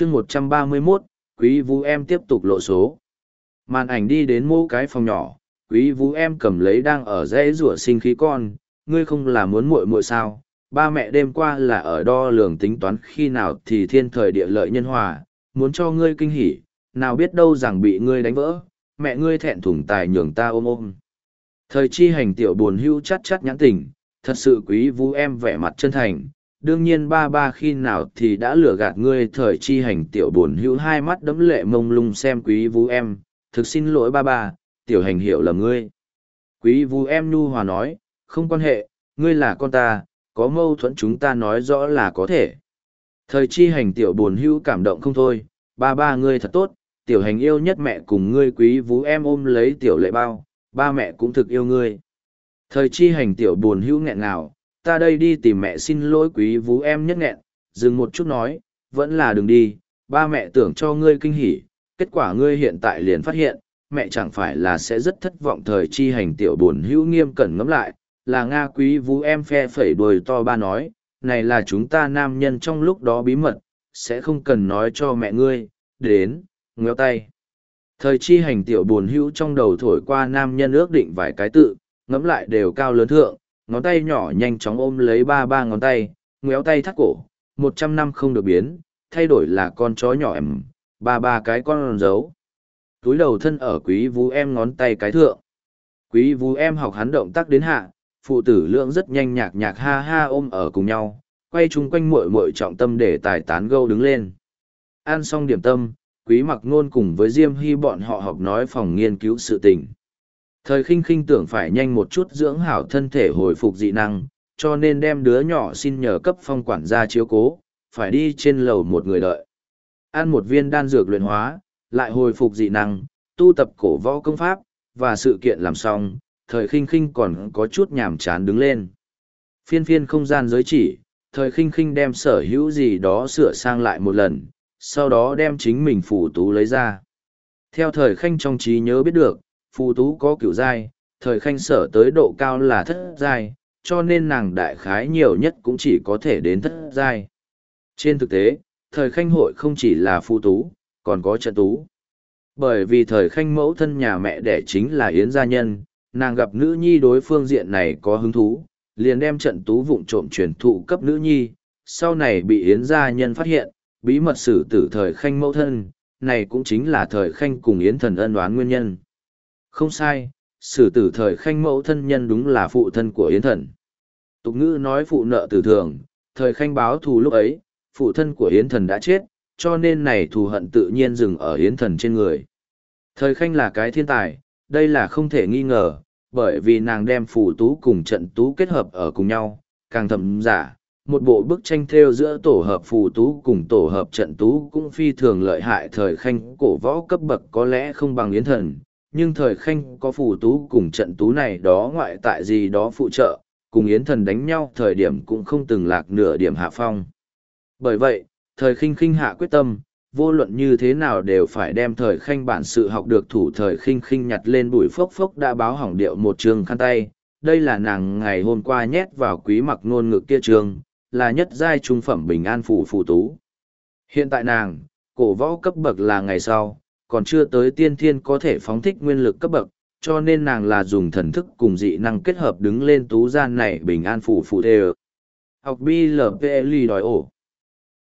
chương một trăm ba mươi 131, quý vũ em tiếp tục lộ số. Màn ảnh đi đến mô cái phòng nhỏ, quý vũ em cầm lấy đang ở dãy rủa sinh khí con, ngươi không là muốn muội muội sao, ba mẹ đêm qua là ở đo lường tính toán khi nào thì thiên thời địa lợi nhân hòa, muốn cho ngươi kinh hỉ, nào biết đâu rằng bị ngươi đánh vỡ, mẹ ngươi thẹn thùng tài nhường ta ôm ôm. Thời chi hành tiểu buồn hưu chắt chắt nhãn tình, thật sự quý vũ em vẻ mặt chân thành, đương nhiên ba ba khi nào thì đã lừa gạt ngươi thời chi hành tiểu buồn hữu hai mắt đấm lệ mông lung xem quý vũ em, thực xin lỗi ba ba, tiểu hành hiểu là ngươi. Quý vũ em nu hòa nói, không quan hệ, ngươi là con ta, có mâu thuẫn chúng ta nói rõ là có thể. Thời chi hành tiểu buồn hữu cảm động không thôi, ba ba ngươi thật tốt, tiểu hành yêu nhất mẹ cùng ngươi quý vũ em ôm lấy tiểu lệ bao, ba mẹ cũng thực yêu ngươi. Thời chi hành tiểu buồn hữu nghẹn ngào, ta đây đi tìm mẹ xin lỗi quý vũ em nhất nghẹn, dừng một chút nói, vẫn là đừng đi, ba mẹ tưởng cho ngươi kinh hỉ, kết quả ngươi hiện tại liền phát hiện, mẹ chẳng phải là sẽ rất thất vọng thời chi hành tiểu buồn hữu nghiêm cẩn ngẫm lại, là Nga quý vũ em phe phẩy đuôi to ba nói, này là chúng ta nam nhân trong lúc đó bí mật, sẽ không cần nói cho mẹ ngươi, đến, ngéo tay. Thời chi hành tiểu buồn hữu trong đầu thổi qua nam nhân ước định vài cái tự, ngẫm lại đều cao lớn thượng, ngón tay nhỏ nhanh chóng ôm lấy ba ba ngón tay, ngéo tay thắt cổ, một trăm năm không được biến, thay đổi là con chó nhỏ em, ba ba cái con giấu. Túi đầu thân ở quý vũ em ngón tay cái thượng. Quý vũ em học hắn động tác đến hạ, phụ tử lượng rất nhanh nhạc nhạc ha ha ôm ở cùng nhau, quay chung quanh muội muội trọng tâm để tài tán gâu đứng lên. Ăn xong điểm tâm, quý mặc ngôn cùng với Diêm Hy bọn họ học nói phòng nghiên cứu sự tình. Thời khinh khinh tưởng phải nhanh một chút dưỡng hảo thân thể hồi phục dị năng, cho nên đem đứa nhỏ xin nhờ cấp phong quản gia chiếu cố, phải đi trên lầu một người đợi. Ăn một viên đan dược luyện hóa, lại hồi phục dị năng, tu tập cổ võ công pháp, và sự kiện làm xong, thời khinh khinh còn có chút nhàm chán đứng lên. Phiên phiên không gian giới chỉ, thời khinh khinh đem sở hữu gì đó sửa sang lại một lần, sau đó đem chính mình phủ tú lấy ra. Theo thời khanh trong trí nhớ biết được, phù tú có cửu giai, thời khanh sở tới độ cao là thất giai, cho nên nàng đại khái nhiều nhất cũng chỉ có thể đến thất giai. Trên thực tế, thời khanh hội không chỉ là phù tú, còn có trận tú. Bởi vì thời khanh mẫu thân nhà mẹ đẻ chính là Yến gia nhân, nàng gặp nữ nhi đối phương diện này có hứng thú, liền đem trận tú vụng trộm truyền thụ cấp nữ nhi, sau này bị Yến gia nhân phát hiện, bí mật xử tử thời khanh mẫu thân, này cũng chính là thời khanh cùng Yến thần ân đoán nguyên nhân. Không sai, sử tử thời khanh mẫu thân nhân đúng là phụ thân của Yến thần. Tục ngữ nói phụ nợ tử thường, thời khanh báo thù lúc ấy, phụ thân của Yến thần đã chết, cho nên này thù hận tự nhiên dừng ở Yến thần trên người. Thời khanh là cái thiên tài, đây là không thể nghi ngờ, bởi vì nàng đem phù tú cùng trận tú kết hợp ở cùng nhau, càng thầm giả, một bộ bức tranh theo giữa tổ hợp phù tú cùng tổ hợp trận tú cũng phi thường lợi hại thời khanh cổ võ cấp bậc có lẽ không bằng yến thần nhưng thời khanh có phù tú cùng trận tú này đó ngoại tại gì đó phụ trợ cùng yến thần đánh nhau thời điểm cũng không từng lạc nửa điểm hạ phong bởi vậy thời khinh khinh hạ quyết tâm vô luận như thế nào đều phải đem thời khanh bản sự học được thủ thời khinh khinh nhặt lên bụi phốc phốc đã báo hỏng điệu một trường khăn tay đây là nàng ngày hôm qua nhét vào quý mặc ngôn ngực kia trường là nhất giai trung phẩm bình an phủ phù tú. Hiện tại nàng, cổ võ cấp bậc là ngày sau, còn chưa tới tiên thiên có thể phóng thích nguyên lực cấp bậc, cho nên nàng là dùng thần thức cùng dị năng kết hợp đứng lên tú gian này bình an phủ phụ thê Học BLPL đòi ổ.